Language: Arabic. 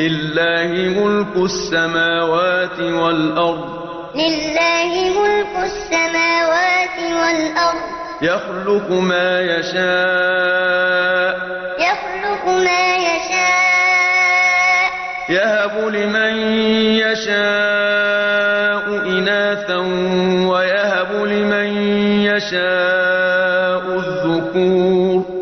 لله ملك السماوات والأرض. لله ملك السماوات والأرض. يخلق ما يشاء. يخلق ما يشاء. يهب لمن يشاء إناثا ويهب لمن يشاء الذكور.